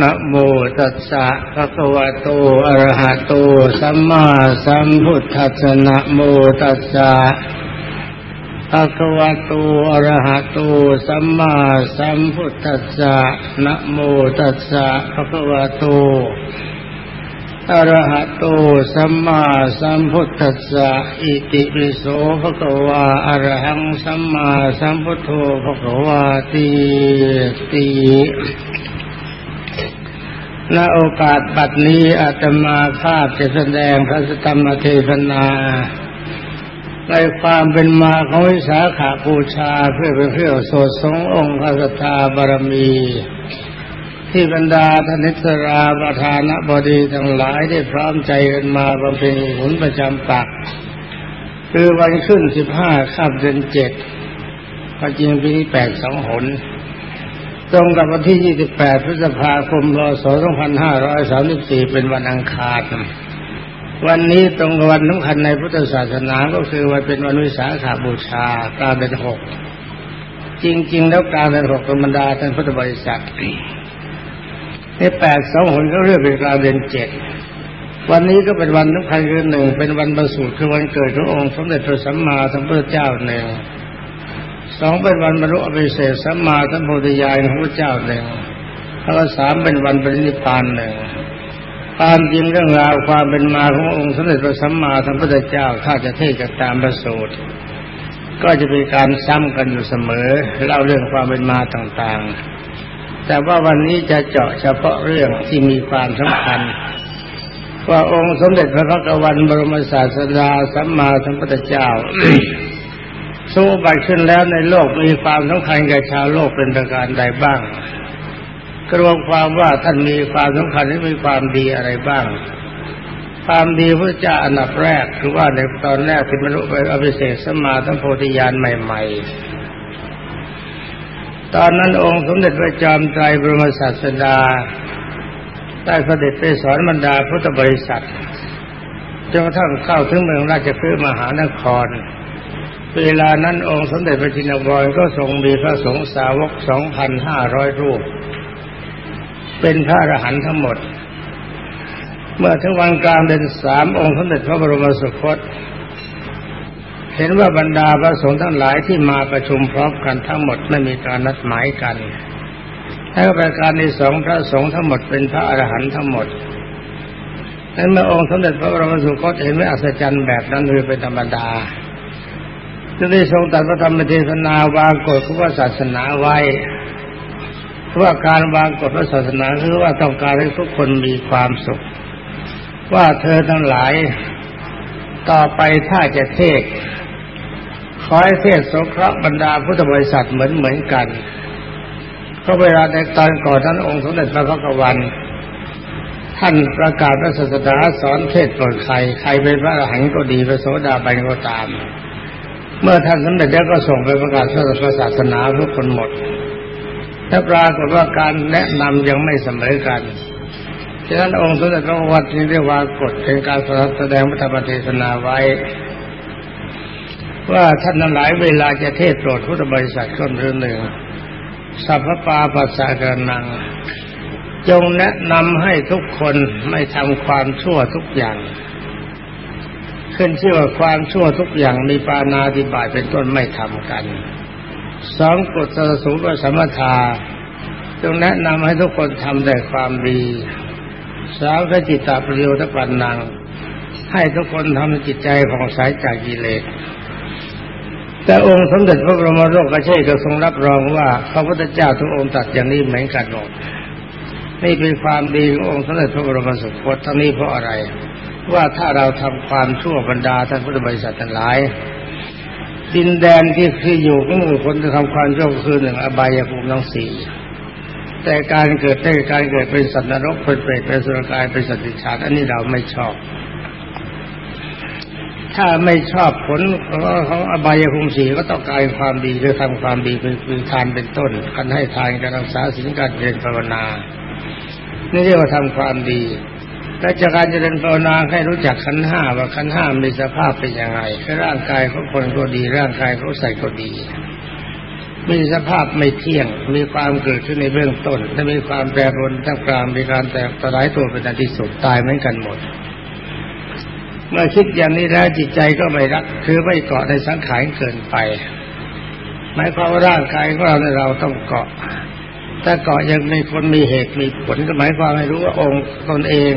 นะโมตัสสะภะคะวะโต อะระหะโต สัมมาสัมพุทธัสสะนะโมตัสสะภะคะวะโต อะระหะโต สัมมาสัมพุทธัสสะนะโมตัสสะภะคะวะโต อะระหะโต สัมมาสัมพุทธัสสะอิติปิโสภะคะวะอะระหังสัมมาสัมพุทโธภะคะวะติติ ณโอกาสบัดนี้อาตมาภาพจะแสดงพระสธรรมเทศนาในความเป็นมาของวิสาขาบูชาเพื่อเป็นเพื่อโสดสงองค์พระสธาบารมี ที่บรรดาธนิสราประธานบดีทั้งหลายได้พร้อมใจกันมาบำเพ็ญหุนประจำปัก คือวันขึ้นสิบห้าข้ามเดือนเจ็ดพอจริงปีนี้แปดสองหน ตรงกับวันที่ 28 พฤษภาคมพศ2534 เป็นวันอังคาร วันนี้ตรงกับวันสำคัญในพุทธศาสนาก็คือวันเป็นวันวิสาขาบูชากลางเดือนหก จริง ๆ แล้วกลางเดือนหกธรรมดาท่านพุทธบริษัทในแปดสองหนก็เรียกเป็นกลางเดือนเจ็ดวันนี้ก็เป็นวันสำคัญคือหนึ่งเป็นวันประสูติคือวันเกิดขององค์สมเด็จพระสัมมาสัมพุทธเจ้าหนึ่ง สองเป็นวันบรรลุอภิเศษสัมมาสัมพุทธญาณของพระเจ้าหนึ่งแล้วก็สามเป็นวันปรินิพานหนึ่งตามจริงเรื่องราวความเป็นมาขององค์สมเด็จพระสัมมาสัมพุทธเจ้า ถ้าจะเทศกันตามประสูตร ก็จะเป็นการซ้ำกันอยู่เสมอเล่าเรื่องความเป็นมาต่างๆ แต่ว่าวันนี้จะเจาะเฉพาะเรื่องที่มีความสำคัญว่าองค์สมเด็จพระพักวันบรมศาสดาสัมมาสัมพุทธเจ้า สู้บัตขึ้นแล้วในโลกมีความสำคัญแก่ชาวโลกเป็นประการใดบ้างกรวมความว่าท่านมีความสำคัญและมีความดีอะไรบ้าง ความดีพระเจ้าอันดับแรกคือว่าในตอนแรกที่บรรลุไปอภิเศษสมาทั้งโพธิญาณใหม่ ๆ ตอนนั้นองค์สมเด็จพระจอมไตรบรมศาสดาได้เสด็จไปสอนบรรดาพุทธบริษัทจนกระทั่งเข้าถึงเมืองราชคฤห์มหานคร เวลานั้นองค์สมเด็จพระจินวรก็ทรงมีพระสงฆ์สาวกสองพันห้าร้อยรูป เป็นพระอรหันต์ทั้งหมด เมื่อถึงวันกลางเดือนสามองค์สมเด็จพระบรมสุคต เห็นว่าบรรดาพระสงฆ์ทั้งหลายที่มาประชุมพร้อมกันทั้งหมดไม่มีการนัดหมายกันแล้วประการที่สองพระสงฆ์ทั้งหมดเป็นพระอรหันต์ทั้งหมดนั้นเมื่อองค์สมเด็จพระบรมสุคตเห็นว่าอัศจรรย์แบบนั้นคือเป็นธรรมดา จึงได้ทรงตัดพระธรรมเทศนาวางกฎพระศาสนาไว้ว่าการวางกฎพระศาสนาคือว่าต้องการให้ทุกคนมีความสุข ว่าเธอทั้งหลายต่อไปถ้าจะเทศขอให้เทศสงเคราะห์บรรดาพุทธบริษัทเหมือนเหมือนกันก็เวลาในตอนก่อนท่านองค์สมเด็จพระพักวัน ท่านประกาศพระศาสนาสอนเทศโปรดใครใครเป็นพระอรหันต์ก็ดีพระโสดาบันก็ตาม เมื่อท่านสำเร็จแล้วก็ส่งไปประกาศพระศาสนาทุกคนหมดถ้าปรากฏว่าการแนะนำยังไม่เสมอกันฉะนั้นองค์สมเด็จพระวัดจึงได้วางกฎเป็นการแสดงพระธรรมเทศนาไว้ ว่าท่านหลายเวลาจะเทศโปรดพุทธบริษัทคนเรื่องหนึ่งสัพพปาปัสสะกรนัง จงแนะนำให้ทุกคนไม่ทำความชั่วทุกอย่าง ขึ้นชื่อว่าความชั่วทุกอย่างมีปานาติบายเป็นต้นไม่ทำกันสองกฎสสูงว่าสมถาจงแนะนำให้ทุกคนทำแต่ความดีสามพระจิตตาประโยชน์ปันนัง ให้ทุกคนทำจิตใจผ่องใสจากกิเลสแต่องค์สมเด็จพระบรมโลกระเชษก็ทรงรับรองว่าพระพุทธเจ้าทุกองค์ตัดอย่างนี้เหมือนกันหมดนี่เป็นความดีขององค์สมเด็จพระบรมสุคตทั้งนี้เพราะอะไร ว่าถ้าเราทำความชั่วบรรดาท่านพุทธบริษัททั้งหลาย ดินแดนที่คืออยู่ของหมู่คนจะทำความชั่วคือหนึ่งอบายภูมิทั้งสี่แต่การเกิดได้การเกิดเป็นสัตว์นรกเป็นเปรตเป็นสุรกายเป็นสัตว์ดิฉานอันนี้เราไม่ชอบ ถ้าไม่ชอบผลของอบายภูมิสีก็ต้องการความดีคือทำความดีเป็นคือทานเป็นต้นการให้ทานการรักษาสิ่งการเรียนภาวนานี่เรียกว่าทำความดี และจากการเจริญภาวนาให้รู้จักขันห้าว่าขันห้ามีสภาพเป็นยังไงคือร่างกายของคนก็ดี ร่างกายเขาใส่ก็ดี มีสภาพไม่เที่ยง มีความเกิดขึ้นในเบื้องต้นและมีความแปรปรวนทั้งกลางมีการแตกสลายตัวเป็นอันที่สุดตายเหมือนกันหมด เมื่อคิดอย่างนี้แล้วจิตใจก็ไม่รัก คือไม่เกาะในสังขารเกินไปหมายความว่าร่างกายของเราในเราต้องเกาะ ถ้าเกาะยังมีคนมีเหตุมีผลก็หมายความให้รู้ว่าองค์ตนเอง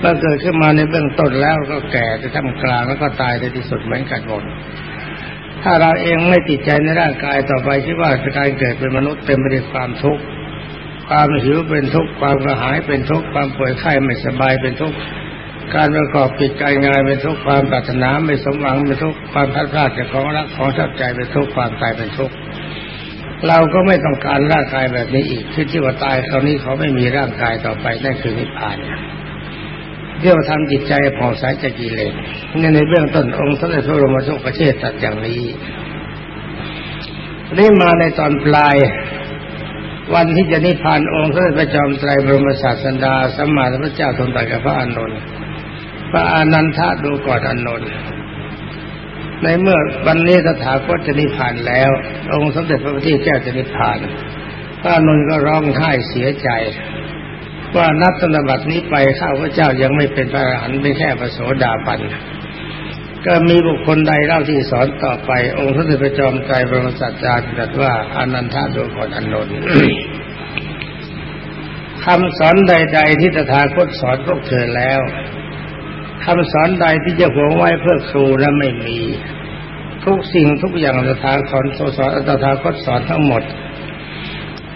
เมื่อเกิดขึ้นมาในเบื้องต้นแล้วก็แก่จะทำกลางแล้วก็ตายในที่สุดเหมือนกันหมดถ้าเราเองไม่ติดใจในร่างกายต่อไปคิดว่าการเกิดเป็นมนุษย์เต็มไปด้วยความทุกข์ความหิวเป็นทุกข์ความกระหายเป็นทุกข์ความป่วยไข้ไม่สบายเป็นทุกข์การประกอบกิจการงานเป็นทุกข์ความปรารถนาไม่สมหวังเป็นทุกข์ความพัดพลาดจากของรักของชอบใจเป็นทุกข์ความตายเป็นทุกข์ เราก็ไม่ต้องการร่างกายแบบนี้อีกคือที่ว่าตายคราวนี้เขาไม่มีร่างกายต่อไปนั่นคือนิพพานเรียกว่าทำจิตใจผ่องใสจากกิเลสในในเบื้องต้นองค์สมเด็จพระบรมโชคประเทศตัดอย่างนี้ได้มาในตอนปลาย วันที่จะนิพพานองค์สมเด็จพระจอมไตรบรมศาสดาสัมมาสัมพุทธเจ้าทรงตรัสกับพระอานนท์พระอานันทะดูก่อนอานนท์ ในเมื่อวันนี้สถาคตจะนิพพานแล้ว องค์สมเด็จพระพุทธเจ้าจะนิพพานพระอานนท์ก็ร้องไห้เสียใจ ว่านับตนบัตินี้ไปข้าพเจ้ายังไม่เป็นพระอรหันต์เป็นแค่พระโสดาบันก็มีบุคคลใดเล่าที่สอนต่อไป องค์พระเดชพระจอมไตรบรมศาสดาตรัสว่าอนันทาโดก่อนอนนท์คำสอนใด ๆ ที่ตถาคตสอนพวกเธอแล้ว คำสอนใดที่จะหวงไว้เพื่อครูและไม่มี ทุกสิ่งทุกอย่างตถาคตสอนตถาคตสอนทั้งหมด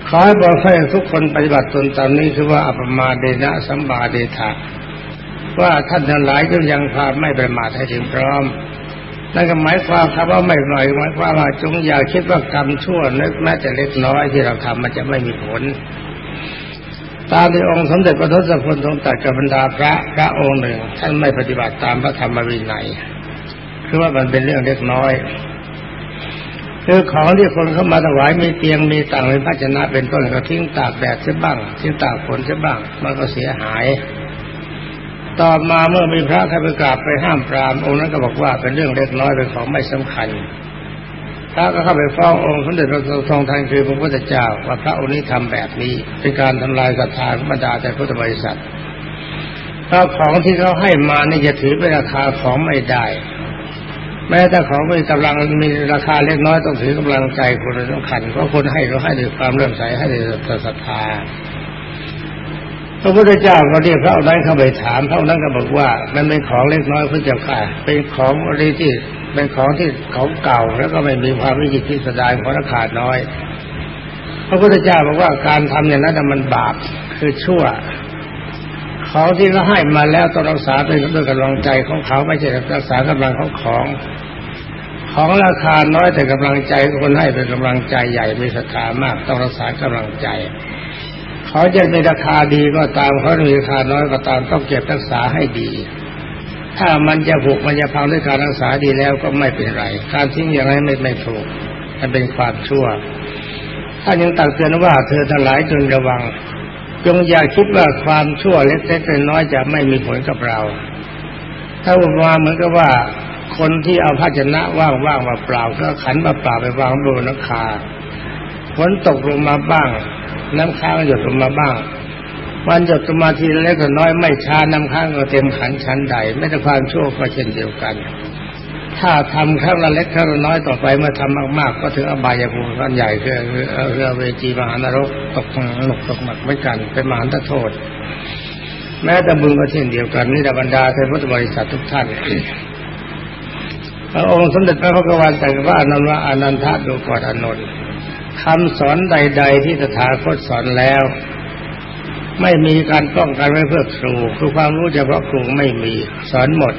ขอให้บอกให้ทุกคนปฏิบัติตนตามนี้คือว่าอัปมาเดนะสัมบาเดทะว่าท่านทั้งหลายก็ยังพาไม่ประมาทให้ถึงพร้อมนั่นก็หมายความครับว่าไม่หน่อยหมายความว่าจงอย่าคิดว่ากรรมชั่วนึกแม้แต่เล็กน้อยที่เราทำมันจะไม่มีผล ตามที่องค์สมเด็จพระทศพลทรงตัดกับบรรดาพระพระองค์หนึ่ง ท่านไม่ปฏิบัติตามพระธรรมวินัยคือว่ามันเป็นเรื่องเล็กน้อยคือของที่คนเข้ามาถวายมีเตียงมีต่างมีภาชนะเป็นต้นก็ทิ้งตากแดดเสียบ้างทิ้งตากฝนเสียบ้าง มันก็เสียหาย ต่อมาเมื่อมีพระเข้าไปกราบไปห้ามปรามองค์นั้นก็บอกว่าเป็นเรื่องเล็กน้อยเป็นของไม่สำคัญ พระก็เข้าไปฟ้ององค์สมเด็จพระทรงทันคือพระพุทธเจ้าว่าพระองค์นี้ทำแบบนี้ เป็นการทำลายศรัทธาธรรดาแต่พุทธบริษัทถ้าของที่เขาให้มานี่จะถือเป็นราคาของไม่ได้ แม้แต่ของมีกำลังมีราคาเล็กน้อยต้องถือกำลังใจคนสำคัญเพราะคนให้เขาให้ด้วยความเลื่อมใสให้ด้วยศรัทธาพระพุทธเจ้าก็เรียกพระนั้นเข้าไปถามพระนั้นก็บอกว่า มันเป็นของเล็กน้อยพระเจ้าค่ะเป็นของอะไรที่ เป็นของที่ของเก่าแล้วก็ไม่มีความวิจิตรพิสดารของราคาน้อย พระพุทธเจ้าบอกว่าการทำอย่างนั้นมันบาปคือชั่ว ของที่เขาให้มาแล้วต้องรักษาด้วยด้วยกำลังใจของเขาไม่ใช่รักษากำลังของของ ของราคาน้อยแต่กำลังใจคนให้เป็นกำลังใจใหญ่มีศรัทธามากต้องรักษากำลังใจเขาจะมีราคาดีก็ตามเขามีราคาน้อยก็ตามต้องเก็บรักษาให้ดี ถ้ามันจะผูกมันจะพังด้วยการรักษาดีแล้วก็ไม่เป็นไร การทิ้งอย่างไรไม่ไม่ถูก มันเป็นความชั่ว ถ้ายังตักเตือนว่าเธอทั้งหลายจงระวัง จงอย่าคิดว่าความชั่วเล็กๆน้อยจะไม่มีผลกับเรา ถ้าอุปมาเหมือนกับว่าคนที่เอาภาชนะว่างๆมาเปล่าก็ขันมาเปล่าไปวางบนนักคาฝนตกลงมาบ้าง น้ำค้างหยดลงมาบ้าง วันหยดลงมาทีเล็กน้อยไม่ช้าน้ำค้างก็เต็มขันชั้นใด ไม่แต่ความชั่วก็เช่นเดียวกัน ถ้าทำครั้งละเล็กครั้งละน้อยต่อไปเมื่อทำมากๆ ก็ถึงอบายภูมิขั้นใหญ่คือเรือเวจีมหานรกตกหนกตกหนักไม่กันเป็นมหันตโทษ แม้แต่บุญก็เช่นเดียวกันนี่ดบรรดาเทพุทธบริษัททุกท่านพระองค์สมเด็จพระพุทธวันแต่ว่านันว่าอนันทดูก่อนอนนท์คำสอนใด ๆ ที่ตถาคตสอนแล้ว ไม่มีการป้องกันไว้เพื่อครูคือความรู้เฉพาะครูไม่มีสอนหมด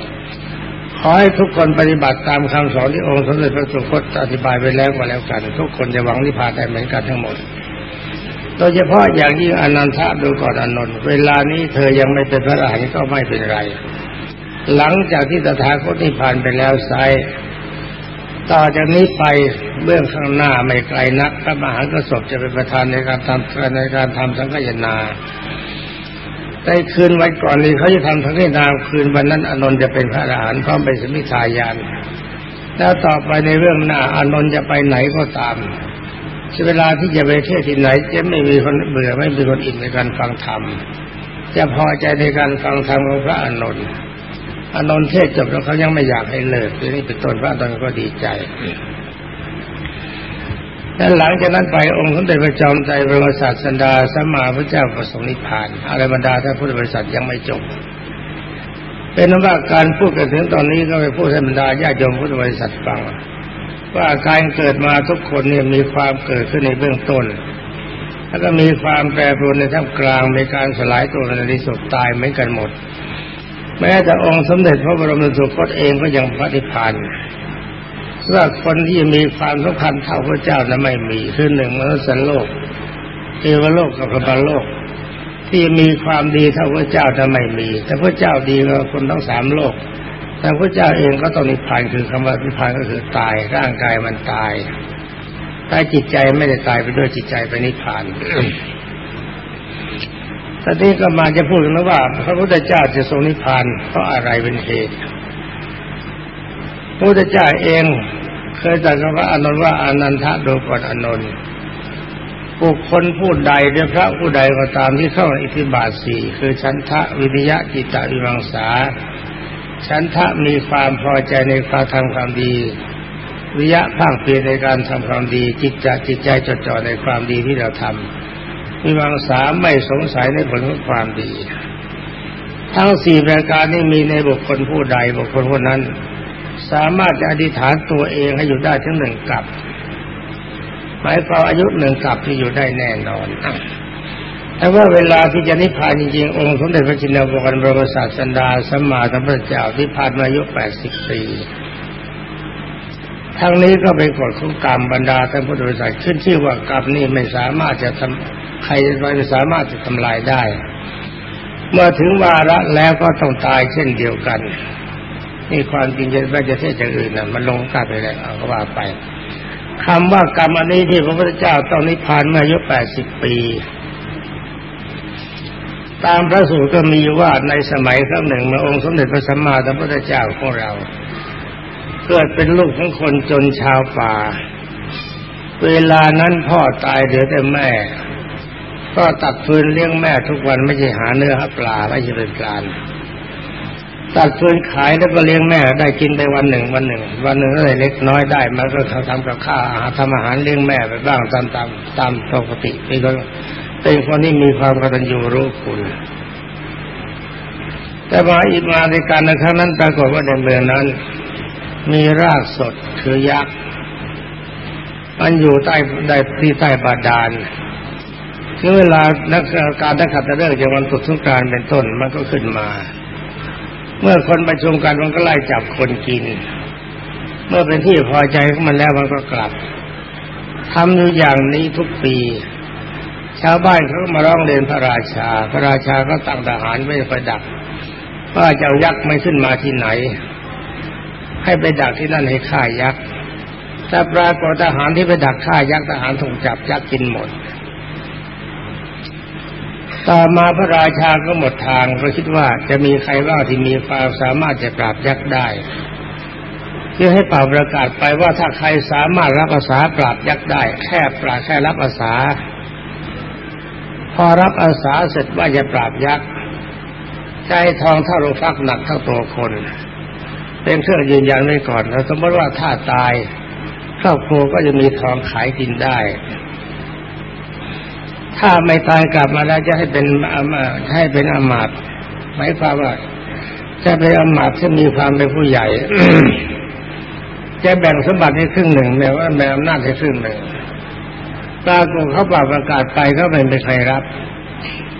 ขอให้ทุกคนปฏิบัติตามคำสอนที่องค์สมเด็จพระสุคตอธิบายไปแล้วก็แล้วกัน ทุกคนจะหวังนิพพานได้เหมือนกันทั้งหมด โดยเฉพาะอย่างยิ่งอนันทะดูก่อนอนนท์เวลานี้เธอยังไม่เป็นพระอรหันต์ก็ไม่เป็นไร หลังจากที่ตถาคตนิพพานไปแล้วไซ ต่อจากนี้ไปเบื้องข้างหน้าไม่ไกลนักพระมหากระสบจะเป็นประธานในการทำในการทำสังฆยนาในคืนวันก่อนนี้เขาจะทำทั้งที่นาคืนวันนั้นอนนท์จะเป็นพระอรหันต์พร้อมเป็นสมิทายานแล้วต่อไปในเรื่องหน้าอนนท์จะไปไหนก็ตามเวลาที่จะไปเทศที่ไหนจะไม่มีคนเบื่อไม่มีคนอิ่มในการฟังธรรมจะพอใจในการฟังธรรมของพระอานนท์ อานนท์เทศจบแล้วเขายังไม่อยากให้เลิกทีนี้เป็นต้นพระอนนท์ก็ดีใจแล้วหลังจากนั้นไปองค์สมเด็จพระจอมไตรบรมศาสันดาสัมมาพระเจ้าประสงค์นิพพานอะไรบรรดาท่านพุทธบริษัทยังไม่จบ เป็นว่าการพูดกันถึงตอนนี้ก็ไปพูดให้บรรดาญาติโยมพุทธบริษัทฟัง ว่าการเกิดมาทุกคนเนี่ยมีความเกิดขึ้นในเบื้องต้น แล้วก็มีความแปรปรวนในท่ามกลางมีการสลายตัวในที่สุดตายเหมือนกันหมด แม้แต่องค์สมเด็จพระบรมสุคตเองก็ยังพระนิพพานสำหรับคนที่มีความสำคัญเท่าพระเจ้านั้นไม่มีคือหนึ่งมนุษย์โลกเทวโลกกับพระโลก ที่มีความดีเท่าพระเจ้านั้นไม่มี แต่พระเจ้าดีกว่าคนทั้งสามโลก แต่พระเจ้าเองก็ต้องนิพพานคือคำว่านิพพานก็คือตาย ร่างกายมันตายแต่จิตใจไม่ได้ตายไปด้วยจิตใจไปนิพพาน ตอนนี้ก็มาจะพูดกันว่า พระพุทธเจ้าจะทรงนิพพานเพราะอะไรเป็นเหตุ พระพุทธเจ้าเอง เคยตรัสว่าอนนท์ว่าอนันทะโดยก่อนอนนท์บุคคลผู้ใดหรือพระผู้ใดก็ตามที่เข้าอิทธิบาทสี่คือชันทะวิริยะจิตตวิมังสาฉันทะมีความพอใจในการทำความดี วิยะภาคเพียรในการทำความดี จิตจะจิตใจจดจ่อในความดีที่เราทำ มีวังสาไม่สงสัยในผลของความดี ทั้งสี่ประการนี้มีในบุคคลผู้ใดบุคคลคนนั้น สามารถจะอธิษฐานตัวเองให้อยู่ได้ถึงหนึ่งกับหมายความอายุหนึ่งกับที่อยู่ได้แน่นอนแต่ว่าเวลาที่จะนิพพานจริงๆ องค์สมเด็จพระจินดาภรบรมศาสันดาสัมมาสัมพุทธเจ้าที่ผ่านมาอายุแปดสิบปีทั้งนี้ก็เป็นกฎของกรรมบรรดาท่านพุทธบริษัทขึ้นชื่อว่ากรรมนี่ไม่สามารถจะทำ ใครไม่สามารถจะทำลายได้ เมื่อถึงวาระแล้วก็ต้องตายเช่นเดียวกันนี่ความจริงจะไม่จะเทศจากอื่นนะมันลงกลับไปแล้วเอาก็ว่าไปคำว่ากรรมอันนี้ที่พระพุทธเจ้าต้องนิพพานเมื่ออายุแปดสิบปี ตามพระสูตรก็มีว่าในสมัยครั้งหนึ่งเมื่อองค์สมเด็จพระสัมมาสัมพุทธเจ้าของเรา เกิดเป็นลูกของคนจนชาวป่า เวลานั้นพ่อตายเหลือแต่แม่ ก็ตัดฟืนเลี้ยงแม่ทุกวันไม่ใช่หาเนื้อหาปลาไม่ใช่เป็นการตัดฟืนขายแล้วก็เลี้ยงแม่ได้กินไปวันหนึ่งวันหนึ่ง วันหนึ่งอะไรเล็กน้อยได้มันก็เขาทำกับข้าวทำอาหารเลี้ยงแม่ไปบ้างตามตามตามปกติไปก็เป็นคนที่มีความกตัญญูรู้คุณแต่มาอีกมาในการในครั้งนั้นปรากฏว่าในเมืองนั้น มีรากสดคือยักษ์มันอยู่ใต้ได้ที่ใต้บาดาล ถึงเวลานักการนักขัตฤกษ์จากวันตุสงการเป็นต้นมันก็ขึ้นมา เมื่อคนประชุมกันมันก็ไล่จับคนกิน เมื่อเป็นที่พอใจของมันแล้วมันก็กลับทำอยู่อย่างนี้ทุกปี ชาวบ้านเขาก็มาร้องเรียนพระราชา พระราชาก็ตั้งทหารไว้ไปดักว่าเจ้ายักษ์ไม่ขึ้นมาที่ไหน ให้ไปดักที่นั่นให้ฆ่ายักษ์ถ้าปรากฏทหารที่ไปดักฆ่ายักษ์ทหารถูกจับยักษ์กินหมด ต่อมาพระราชาก็หมดทางก็คิดว่าจะมีใครบ้างที่มีความสามารถจะปราบยักษ์ได้เพื่อให้เป่าประกาศไปว่าถ้าใครสามารถรับอาสาปราบยักษ์ได้ แค่ปราบแค่รับอาสาพอรับอาสาเสร็จว่าจะปราบยักษ์ใจทองเท่าโลฟักหนักเท่าตัวคน เป็นเครื่องยืนยันไว้ก่อนแล้วสมมติว่าถ้าตายครอบครัวก็จะมีทองขายกินได้ ถ้าไม่ตายกลับมาแล้วจะให้เป็นอามาให้เป็นอมาตหมายความว่าจะเป็นอมาตที่มีความเป็นผู้ใหญ่จะแบ่งสมบัติให้ครึ่งหนึ่งแม้ว่าแบ่งอำนาจให้ครึ่งหนึ่งปรากฏเขาปราประกาศไปก็ไม่มีใครรับ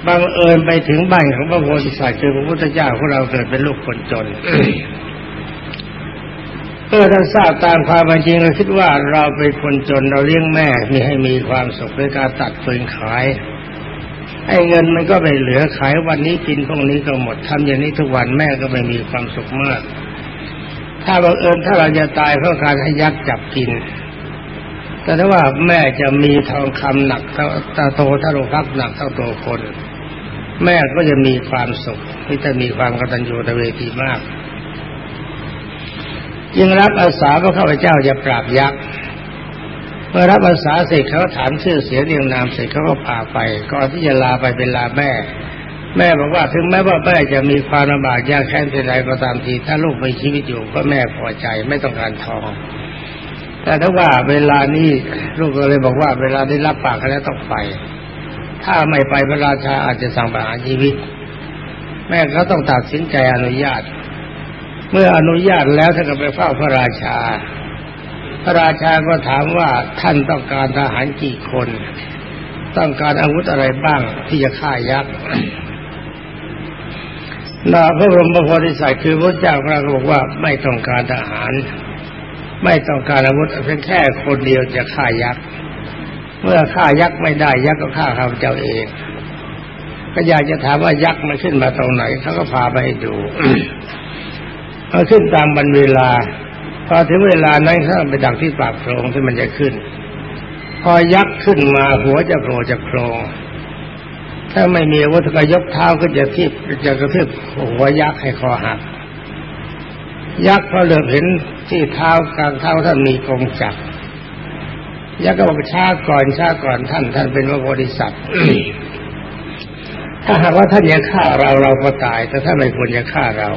บังเอิญไปถึงบ้านของพระโพธิสัตว์คือพระพุทธเจ้าของเราเกิดเป็นลูกคนจน เมื่อท่านทราบตามความจริงเราคิดว่าเราเป็นคนจนเราเลี้ยงแม่มีให้มีความสุขด้วยการตัดเฟืนขายไอ้เงินมันก็ไม่เหลือขายวันนี้กินพรุ่งนี้ก็หมดทำอย่างนี้ทุกวันแม่ก็ไม่มีความสุขมาก ถ้าบังเอิญถ้าเราจะตายเพราะการให้ยักษ์จับกิน แต่ถ้าว่าแม่จะมีทองคำหนักเท่าตาโตถ้าโลภักหนักเท่าตัวคน แม่ก็จะมีความสุขที่จะมีความกตัญญูตเวทีมาก ยิ่งรับอาสาว่าข้าพเจ้าจะปราบยักษ์เมื่อรับภาษาเสร็จเขาถามชื่อเสียงเรียงนามเสร็จเขาก็พาไปก่อนที่จะลาไปเป็นลาแม่ แม่บอกว่าถึงแม้ว่าแม่จะมีความลำบากยากแค้นเป็นไรก็ตามที ถ้าลูกมีชีวิตอยู่ก็แม่พอใจไม่ต้องการทอง แต่ถ้าว่าเวลานี้ลูกก็เลยบอกว่า เวลาได้รับปากแล้วต้องไป ถ้าไม่ไปพระราชาอาจจะสั่งประหารชีวิต แม่เขาต้องตัดสินใจอนุญาต เมื่ออนุญาตแล้วท่านก็ไปเฝ้าพระราชา พระราชาก็ถามว่าท่านต้องการทหารกี่คน ต้องการอาวุธอะไรบ้างที่จะฆ่ายักษ์นาพระบรมโพธิสัตว์คือพระเจ้าพระบอกว่าไม่ต้องการทหาร ไม่ต้องการอาวุธเพียงแค่คนเดียวจะฆ่ายักษ์เมื่อฆ่ายักษ์ไม่ได้ยักษ์ก็ฆ่าข้าพเจ้าเองก็อยากจะถามว่ายักษ์มันขึ้นมาตรงไหนเขาก็พาไปให้ดู มันขึ้นตามบรรเวลา พอถึงเวลานั้นเขาไปดักที่ปากโพรงที่มันจะขึ้น พอยักขึ้นมาหัวจะโผล่จะโครงถ้าไม่มีวัตถุยกเท้าก็จะทิบจะกระทืบหัวยักษ์ให้คอหัก ยักษ์พอเหลือเห็นที่เท้ากลางเท้าท่านมีกงจักรยักษ์ก็บอกช้าก่อนช้าก่อนท่าน ท่านเป็นพระโพธิสัตว์ถ้าหากว่าท่านยังฆ่าเราเราก็ตาย แต่ถ้านไม่ควรจะฆ่าเรา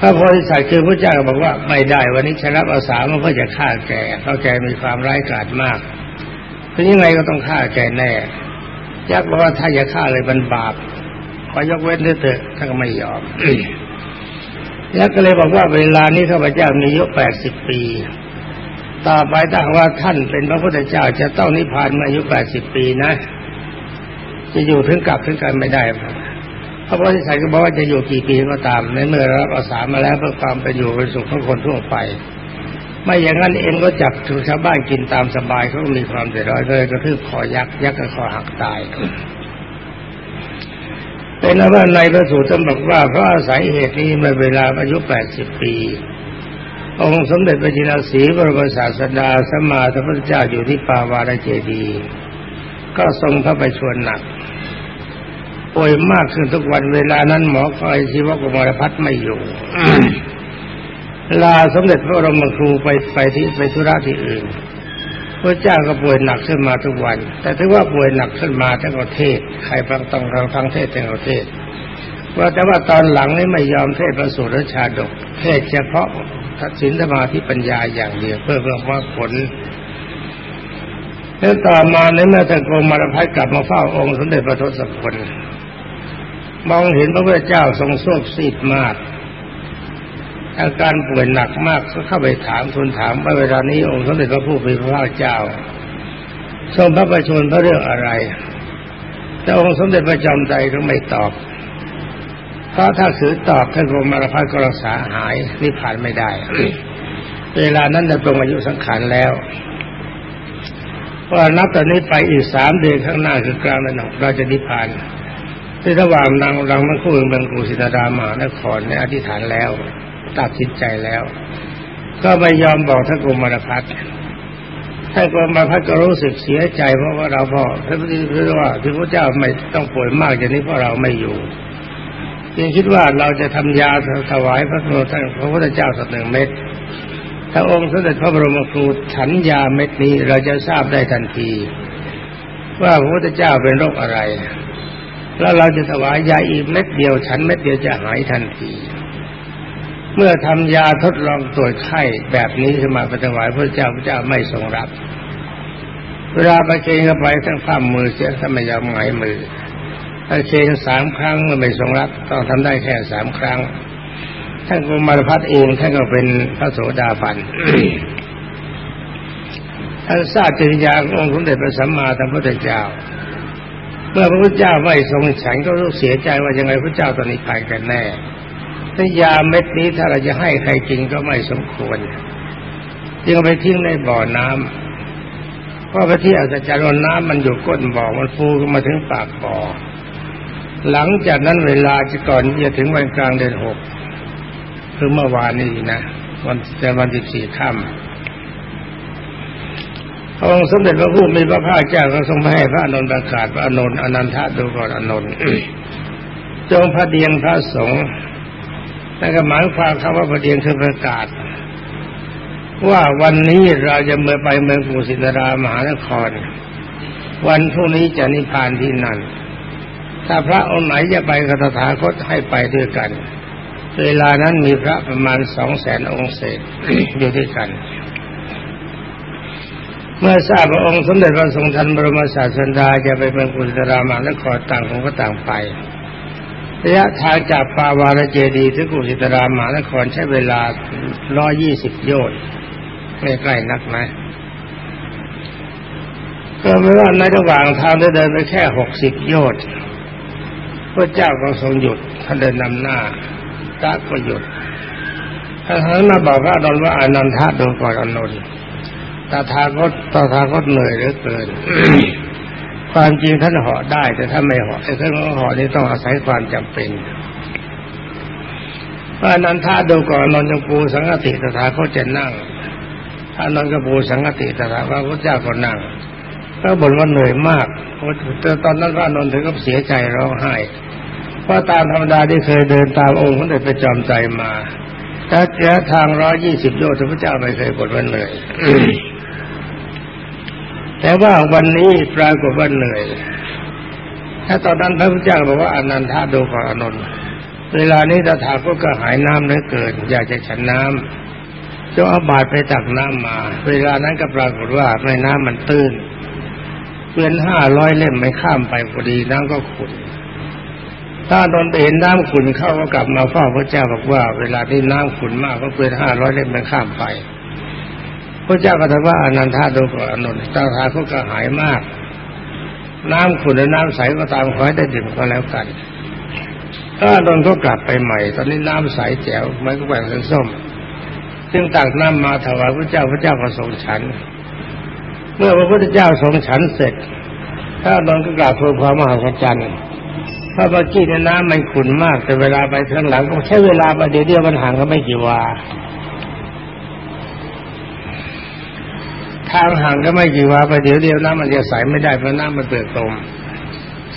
พระโพธิสัตว์คือพระเจ้าบอกว่าไม่ได้วันนี้ฉันรับอาสามาเพื่อจะฆ่าแกเพราะแกมีความร้ายกาจมากเพราะยังไงก็ต้องฆ่าแกแน่ยักษ์บอกว่าถ้าจะฆ่าเลยมันบาปขอยกเว้นเถอะท่านก็ไม่ยอมยักษ์ก็เลยบอกว่าเวลานี้ข้าพเจ้ามีอายุแปดสิบปี ต่อไปถ้าว่าท่านเป็นพระพุทธเจ้าจะต้องนิพพานมาอายุแปดสิบปีนะ จะอยู่ถึงกลับถึงกันไม่ได้ พระโพธิสัตว์ก็บอกว่าจะอยู่กี่ปีก็ตาม ในเมื่อรับอาสามาแล้วเพื่อความเป็นอยู่เป็นสุขของคนทั่วไป ไม่อย่างนั้นเองก็จับถูกชาวบ้านกินตามสบายเขาก็มีความเดือดร้อนเลยก็ทืบคอยักษ์ยักษ์ก็คอหักตายเป็นว่าในพระสูตรท่านบอกว่าเพราะอาศัยเหตุนี้เมื่อเวลาอายุแปดสิบปีองค์สมเด็จพระจินสีบรมศาสดาสมมาสัมพุทธเจ้าอยู่ที่ปาวาราเจดี ก็ทรงพระไปชวนหนัก ป่วยมากขึ้นทุกวันเวลานั้นหมอคอยชีวกุมารพัฒไม่อยู่ลาสมเด็จพระบรมครูไปไปที่ไปธุระที่อื่นพระเจ้าก็ป่วยหนักขึ้นมาทุกวัน แต่ถือว่าป่วยหนักขึ้นมาทั้งประเทศใครฟังต้องเราฟังเทศทั้งประเทศว่าแต่ว่าตอนหลังนี้ไม่ยอมเทศประสูตรชาดก เทศเฉพาะทัศนสมาธิปัญญาอย่างเดียวเพื่อเพื่อว่าผลแล้วต่อมาในเมื่อตะโกมารพัฒกลับมาเฝ้าองค์สมเด็จพระทศพล มองเห็นพระพุทธเจ้าทรงโศกซีดมากอาการป่วยหนักมากก็เข้าไปถามทูลถามว่าเวลานี้องค์สมเด็จพระผู้เป็นพระเจ้า ทรงพระประชนพระเรื่องอะไร แต่องค์สมเด็จพระจอมใจก็ไม่ตอบ เพราะถ้าถือตอบท่านกรมารพัฒก็รักษาหายนิพพานไม่ได้ เวลานั้นจะตรงอายุสังขารแล้วพอนับตอนนี้ไปอีกสามเดือนข้างหน้าคือกลางเดือนเราจะนิพพาน ที่ระหว่างนางรังมันคู่เป็นกรุสิตารามานครในอธิษฐานแล้วตัดสินใจแล้ว ก็ไม่ยอมบอกท่านกรมารพัฒท่านกรมารพัฒก็รู้สึกเสียใจ เพราะว่าเราพ่อพระพุทธเจ้าว่าที่พระเจ้าไม่ต้องป่วยมากอย่างนี้เพราะเราไม่อยู่ยังคิดว่าเราจะทำยาถวายพระโท่านพระพุทธเจ้าสักหนึ่งเม็ดถ้าองค์สมเด็จพระบรมครูฉันยาเม็ดนี้เราจะทราบได้ทันที ว่าพระพุทธเจ้าเป็นโรคอะไร แล้วเราจะถวายยาอีกเม็ดเดียวฉันเม็ดเดียวจะหายทันที เมื่อทำยาทดลองตรวจไข้แบบนี้ขึ้นมาไปถวายพระเจ้าพระเจ้าไม่ทรงรับ เวลาไปเชงเข้าไปทั้งข้ามมือเสียถ้าไม่ยอมหายมือถ้าเชงสามครั้งไม่ทรงรับ ต้องทำได้แค่สามครั้งท่านกุมารพัฒเองท่านก็เป็นพระโสดาบันท่านทราบจริยาขององค์สมเด็จพระสัมมาสัมพุทธเจ้า เมื่อพระพุทธเจ้าไม่ทรงฉันก็รู้เสียใจว่ายังไงพระเจ้าตอนนี้ไปกันแน่ถ้ายาเม็ดนี้ถ้าเราจะให้ใครกินก็ไม่สมควรจึงไปทิ้งในบ่อน้ำเพราะพระที่อาจารย์น้ำมันอยู่ก้นบ่อมันฟูขึ้นมาถึงปากบ่อ หลังจากนั้นเวลาจะก่อนจะถึงวันกลางเดือนหกคือเมื่อวานนี้นะ วันแต่วันที่สี่ค่ำ องค์สมเด็จพระผู้มีพระภาคเจ้าก็ทรงให้พระอนุนประกาศพระอนุนอนันทะดูก่อนอนุนจงพระเดียงพระสงฆ์นั่นก็หมายความคำว่าพระเดียงคือประกาศ ว่าวันนี้เราจะเมื่อไปเมืองกุสินารามหานคร วันพรุ่งนี้จะนิพพานที่นั่น ถ้าพระองค์ไหนจะไปกับตถาคตให้ไปด้วยกัน เวลานั้นมีพระประมาณสองแสนองค์เศษอยู่ด้วยกัน เมื่อทราบพระองค์สมเด็จพระทรงทันบรมศาสดาจะไปเมืองกุสินารามหานครต่างของก็ต่างไประยะทางจากปาวารเจดีถึงกุสิตรามหานครใช้เวลาร้อยี่สิบโยชน์ไม่ใกล้นักนะก็ไม่ว่าในระหว่างทางได้เดินไปแค่หกสิบโยชน์พระเจ้าก็ทรงหยุดท่านเดินนำหน้าตาก็หยุดท่านหันมาบอกว่าดอนว่าอนันทะดูก่อนอนนท์ ตาทาคตตาทาคตเหนื่อยเหลือเกิน ความจริงท่านเหาะได้ แต่ถ้าไม่เหาะไอ้ท่านเหาะนี่ต้องอาศัยความจำเป็นเพราะนั้นถ้าดูก่อนนอนจงปูสังฆติตถาเขาจะนั่ง ถ้านอนกระปูสังฆติตถาพระพุทธเจ้าก็นั่งก็บ่นว่าเหนื่อยมากแต่ตอนนั้นพระนนท์ถึงกับเสียใจร้องไห้เพราะตามธรรมดาที่เคยเดินตามองค์พระเดชพระจอมใจมา ถ้าเจอทางร้อยยี่สิบโยชน์พระเจ้าไม่เคยบ่นว่าเหนื่อยแต่ว่าวันนี้ปรากฏว่าเหนื่อยถ้าตอนนั้นพระพุทธเจ้าบอกว่าอนันทาดูก่อนอนนท์เวลานี้ตถาคตก็หายน้ำเหลือเกิน อยากจะฉันน้ำจะเอาบาดไปตักน้ำมา เวลานั้นก็ปรากฏว่าแม่น้ำมันตื้นเพื่อนห้าร้อยเล่มไม่ข้ามไปพอดีน้ำก็ขุ่น ถ้าโดนเห็นน้ำขุ่นเข้าก็กลับมาเฝ้าพระเจ้าบอกว่า เวลาที่น้ำขุ่นมากก็เพื่อนห้าร้อยเล่มไม่ข้ามไป พระเจ้าก็ถามว่าอนันทาดูก่อนอนนตาทาเขาก็หายมาก น้ำขุ่นและน้ำใสก็ตามขอให้ได้ดื่มก็แล้วกันถ้าอนนก็กลับไปใหม่ ตอนนี้น้ำใสแจ๋วมันก็แหว่งเป็นส้ม ซึ่งตักน้ำมาถวายพระเจ้าพระเจ้าก็ทรงฉัน เมื่อพระพุทธเจ้าทรงฉันเสร็จถ้าอนนก็กราบทูลความมหัศจรรย์ พระบากี้ในน้ำมันขุ่นมาก แต่เวลาไปข้างหลังก็ใช้เวลาประเดี๋ยวเดียวมันห่างก็ไม่กี่วาทางห่างก็ไม่กี่วาไปเดี๋ยวเดียวน้ำมันจะใสไม่ได้เพราะน้ำมันเปลือกตม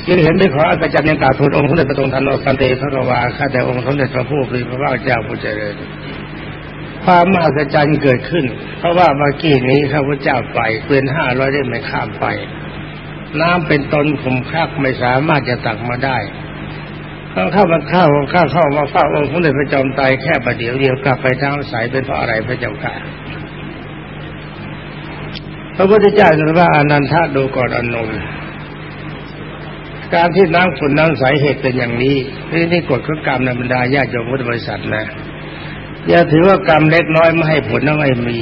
ยังเห็นได้ขออาจารย์ยังกล่าวทูลองค์สมเด็จพระองค์ทันโอกันเตพระกวาข้าแต่องค์สมเด็จพระผู้เป็นพระว่าเจ้าผู้เจริญความมหัศจรรย์เกิดขึ้น เพราะว่าเมื่อกี้นี้ข้าพเจ้าไปเกินห้าร้อยได้ไม่ข้ามไป น้ำเป็นตนขุมคลักไม่สามารถจะตักมาได้ข้าเข้ามาข้าเข้าเข้ามาเฝ้าองค์สมเด็จพระจอมไตแค่ประเดี๋ยวเดียวกลับไปทางสายเป็นเพราะอะไรพระเจ้าค่ะพระพุทธเจ้าตรัสว่าอนันทาดูก่อนอนนการที่น้ำขุนน้ำใสเหตุเป็นอย่างนี้นี่นี่กฎของกรรมในบรรดาญาติโยมพุทธบริษัทนะ อย่าถือว่ากรรมเล็กน้อยไม่ให้ผลนั่นไม่มี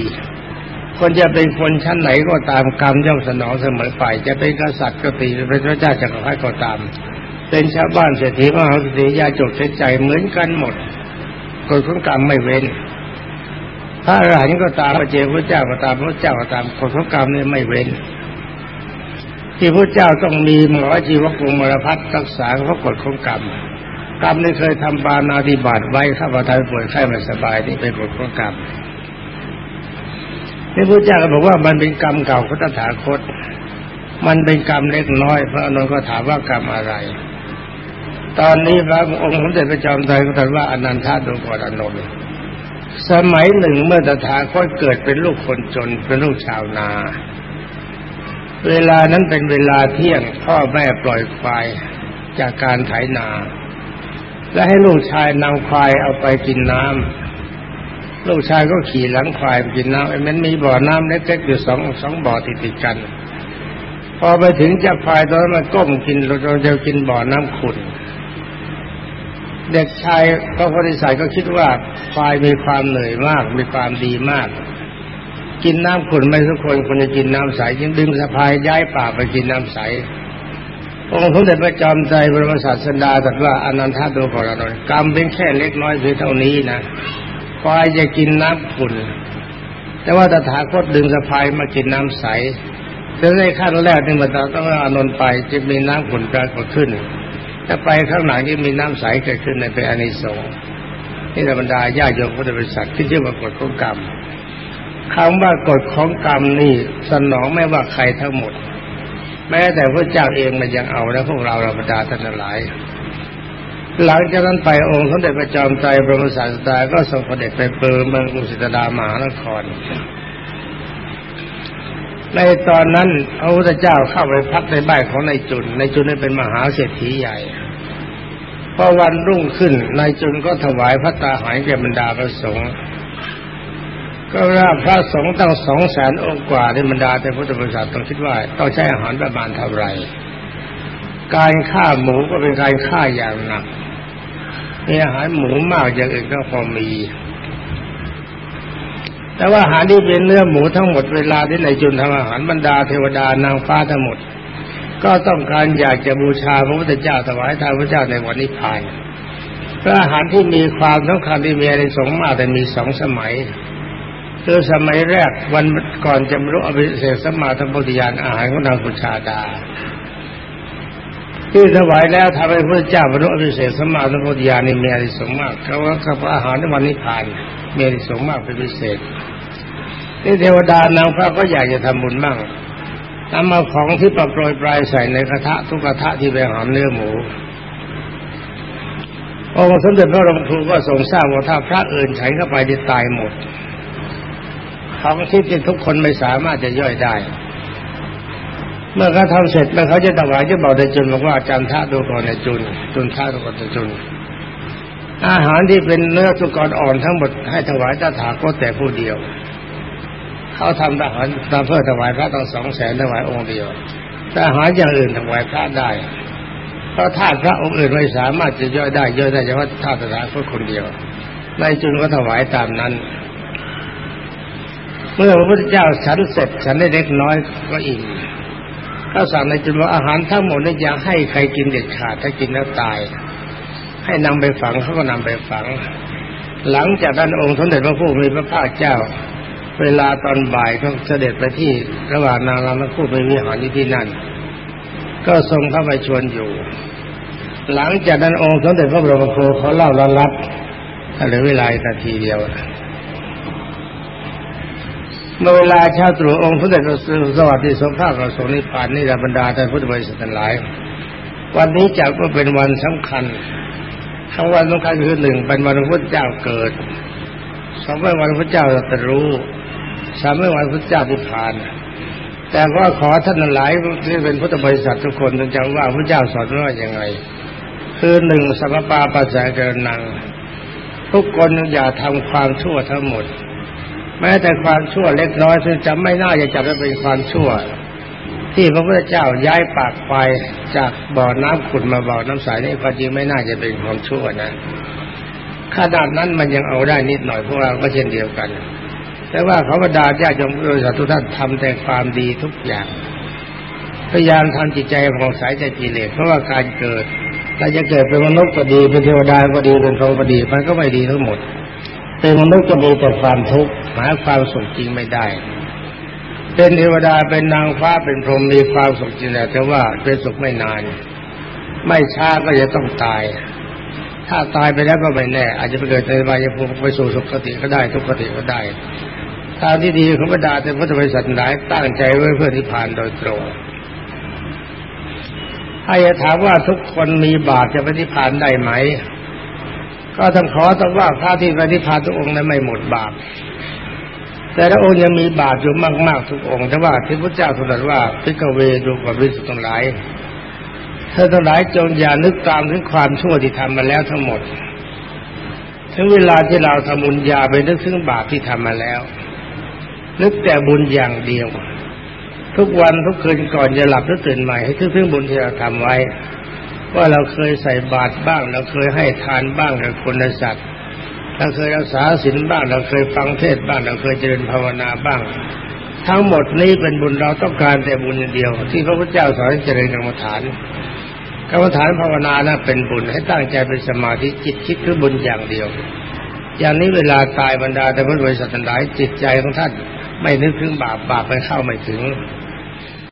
คนจะเป็นคนชั้นไหนก็ตามกรรมย่อมสนองเสมอไป จะเป็นกษัตริย์ก็ตีเป็นพระเจ้าจักรพรรดิก็ตาม เป็นชาวบ้านเศรษฐีมหาเศรษฐีญาติโยมใจเหมือนกันหมดกฎของกรรมไม่เว้น พระอรหันต์ก็ตามพระเจ้าพระเจ้าก็ตามพระเจ้าก็ตามกฎของกรรมนี่ไม่เว้น ที่พระเจ้าต้องมีหมอชีวกุมารพัฒรักษาเพราะกฎของกรรมกรรมนี่เคยทำบานาธิบาตไว้ข้าพเจ้าป่วยไข้ไม่สบายนี่เป็นกฎของกรรม นี่พระเจ้าก็บอกว่ามันเป็นกรรมเก่าของตถาคต มันเป็นกรรมเล็กน้อย พระอนุนก็ถามว่ากรรมอะไร ตอนนี้พระองค์สมเด็จพระจอมไตรก็ตรัสว่าอนันทาดูก่อนอนนท์สมัยหนึ่งเมื่อตถาคตเกิดเป็นลูกคนจนเป็นลูกชาวนา เวลานั้นเป็นเวลาเที่ยงพ่อแม่ปล่อยควายจากการไถนา และให้ลูกชายนำควายเอาไปกินน้ำ ลูกชายก็ขี่หลังควายไปกินน้ำมันมีบ่อน้ำเล็กๆอยู่สองสองบ่อติดๆกัน พอไปถึงจะควายตอนนั้นมันก้มกินเราจะกินบ่อน้ำขุ่นเด็กชายพระโพธิสัตว์ก็คิดว่าควายมีความเหนื่อยมากมีความดีมาก กินน้ำขุ่นไม่ทุกคนคนจะกินน้ำใสจึงดึงสะพายย้ายป่าไปกินน้ำใสองค์สมเด็จพระจอมใจบรมศาสดาตรัสว่าอนันทาโดกรณนกรรมเป็นแค่เล็กน้อยเพียงเท่านี้นะ ควายจะกินน้ำขุ่นแต่ว่าตถาคตดึงสะพายมากินน้ำใสจะในขั้นแรกนี่มันต้องอานนท์ไปจะมีน้ำขุ่นปรากฏขึ้นถ้าไปข้างหลังที่มีน้ำใสเกิดขึ้นในเป็นอนิสงส์นี่ธรรมดาญาติโยมพุทธบริษัทที่เชื่อว่ากฎของกรรมคำว่ากฎของกรรมนี่สนองไม่ว่าใครทั้งหมด แม้แต่พระเจ้าเองมันยังเอาแล้วพวกเราธรรมดาท่านหลาย หลังจากนั้นไปองค์สมเด็จพระจอมไตรบรมศาสดาก็ทรงเด็จไปเปิดเมืองอุสิตดามหานคร ในตอนนั้นพระพุทธเจ้าเข้าไปพักในบ้านของนายจุนนายจุนนี่เป็นมหาเศรษฐีใหญ่พอวันรุ่งขึ้นนายจุนก็ถวายพระตาหายแก่บรรดาพระสงฆ์ก็ว่าพระสงฆ์ตั้งสองแสนองค์กว่าในบรรดาแต่พุทธบริษัทต้องคิดว่าต้องใช้อาหารประมาณเท่าไหร่การฆ่าหมูก็เป็นการฆ่าอย่างหนัก มีอาหารหมูมากอย่างอื่นก็พอมี แต่ว่าอาหารที่เป็นเนื้อหมูทั้งหมดเวลาที่ในจุนทำอาหารบรรดาเทวดานางฟ้าทั้งหมด ก็ต้องการอยากจะบูชาพระพุทธเจ้าถวายทานพระเจ้าในวันนิพพานพระอาหารที่มีความสำคัญที่มีในสงมากแต่มีสองสมัยคือสมัยแรกวันก่อนจะบรรลุอภิเษกสมมาธรรมปุญญาณอาหารของนางปุชาดา ที่ถวายแล้วทำให้พระเจ้าบรรลุอภิเศษสมมาสัมพุทธญาณนี่มีอริสงมากเขาว่ากับอาหารในวันนิพพานมีอริสงมากเป็นพิเศษที่เทวดานางพระก็อยากจะทำบุญบ้างนำมาของที่ประโปรยปลายใส่ในกระทะทุกกระทะที่เป็นอาหารเนื้อหมูองค์สมเด็จพระรมครูก็ทรงทราบว่าถ้าพระอื่นใช้เข้าไปจะตายหมดของที่ทุกคนไม่สามารถจะย่อยได้ เมื่อเขาทำเสร็จเมื่อเขาจะถวายจะบอกในจุนบอกว่าอาจำท่าดูก่อนในจุนจุนท่าดูก่อนในจุนอาหารที่เป็นเนื้อสุกรอ่อนทั้งหมดให้ถวายตถาคตแต่ผู้เดียว เขาทำทหารตามเพื่อถวายพระตั้งสองแสนถวายองค์เดียว แต่อาหารอย่างอื่นถวายพระได้เพราะธาตุพระองค์อื่นไม่สามารถจะย่อยได้ย่อยได้เฉพาะธาตุตถาคตคนเดียว ในจุนก็ถวายตามนั้น เมื่อพระพุทธเจ้าฉันเสร็จฉันได้เล็กน้อยก็อิ่ม ถ้าสั่งในจุลอาหารทั้งหมดนี่อย่าให้ใครกินเด็ดขาดถ้ากินแล้วตาย ให้นำไปฝังเขาก็นำไปฝัง หลังจากนั้นองค์สมเด็จพระผู้มีพระภาคเจ้า เวลาตอนบ่ายก็เสด็จไปที่ระหว่างนางรำและผู้ไปวิหารที่นั่น ก็ทรงเข้าไปชวนอยู่ หลังจากนั้นองค์สมเด็จพระบรมครูเขาเล่าละลับเหลือเวลานาทีเดียว เมื่อเวลาชาตรูองค์พระเดชพรสวัสดิสมภาพเราสงนิพพานนี่ระบรรดาแต่พุทธบริษัทหลาย วันนี้จัดว่าเป็นวันสำคัญทั้งวันสำคัญคือหนึ่งเป็นวันพระเจ้าเกิดสองเป็นวันพระเจ้าตรัสรู้สามเป็นวันพระเจ้านิพพาน แต่ว่าขอท่านหลายที่เป็นพุทธบริษัททุกคนจงว่าพระเจ้าสอนว่าอย่างไง คือหนึ่งสัมปาปัสสะเกรนังทุกคนอย่าทำความชั่วทั้งหมด แม้แต่ความชั่วเล็กน้อยซึ่งจำไม่น่าจะจับได้เป็นความชั่ว ที่พระพุทธเจ้าย้ายปากไฟจากบ่อน้ำขุดมาบ่อน้ำใสนี่ความจริงไม่น่าจะเป็นความชั่วนะขนาดนั้นมันยังเอาได้นิดหน่อยพวกเราก็เช่นเดียวกัน แต่ว่าเขาบรรดาญาติโยมบริษัททุกท่านทำแต่ความดีทุกอย่างพยายามทำจิตใจของสายใจกิเลสเพราะว่าการเกิดถ้าจะเกิดเป็นมนุษย์ก็ดีเป็นเทวดาก็ดีเป็นพรหมก็ดีมันก็ไม่ดีทั้งหมด เป็นมนุษย์ก็มีแต่ความทุกข์หาความสุขจริงไม่ได้ เป็นเทวดาเป็นนางฟ้าเป็นพรหมมีความสุขจริงแต่ว่าเป็นสุขไม่นาน ไม่ช้าก็จะต้องตาย ถ้าตายไปแล้วก็ไม่แน่อาจจะไปเกิดในวายภูมิไปสู่สุขติก็ได้ทุกขติก็ได้ทางที่ดีของบรรดาแต่พระธรรมสัตว์หลายตั้งใจไว้เพื่อนิพพานโดยตรงถ้าจะถามว่าทุกคนมีบาปจะไปนิพพานได้ไหม ก็ต้องขอต้องว่าพระที่ปฏิพานทุกองค์นั้นไม่หมดบาปแต่ละองค์ยังมีบาปอยู่มาก ๆ ทุกองค์แต่ว่าที่พระเจ้าตรัสว่าพิกเวดูกว่าวิสุทธิ์ทั้งหลายเธอทั้งหลายจงอย่านึกตามถึงความชั่วที่ทำมาแล้วทั้งหมดถึงเวลาที่เราทำบุญญาไปนึกถึงบาปที่ทำมาแล้ว นึกแต่บุญอย่างเดียว ทุกวันทุกคืนก่อนจะหลับนึกตื่นใหม่ให้นึกถึงบุญที่เราทำไว้ ว่าเราเคยใส่บาตรบ้าง เราเคยให้ทานบ้างกับคนสัตว์เราเคยรักษาศีลบ้าง เราเคยฟังเทศบ้าง เราเคยเจริญภาวนาบ้าง ทั้งหมดนี้เป็นบุญเราต้องการแต่บุญอย่างเดียว ที่พระพุทธเจ้าสอนเจริญกรรมฐานกรรมฐานภาวนานะเป็นบุญให้ตั้งใจเป็นสมาธิจิตคิดคือบุญอย่างเดียว อย่างนี้เวลาตายบรรดาแต่พระบริษัททั้งหลายจิตใจของท่านไม่นึกถึงบาปบาปไปเข้าไม่ถึง